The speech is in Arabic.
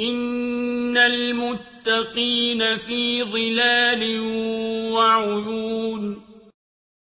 إِنَّ الْمُتَّقِينَ فِي ظِلَالٍ وَعُيُونٍ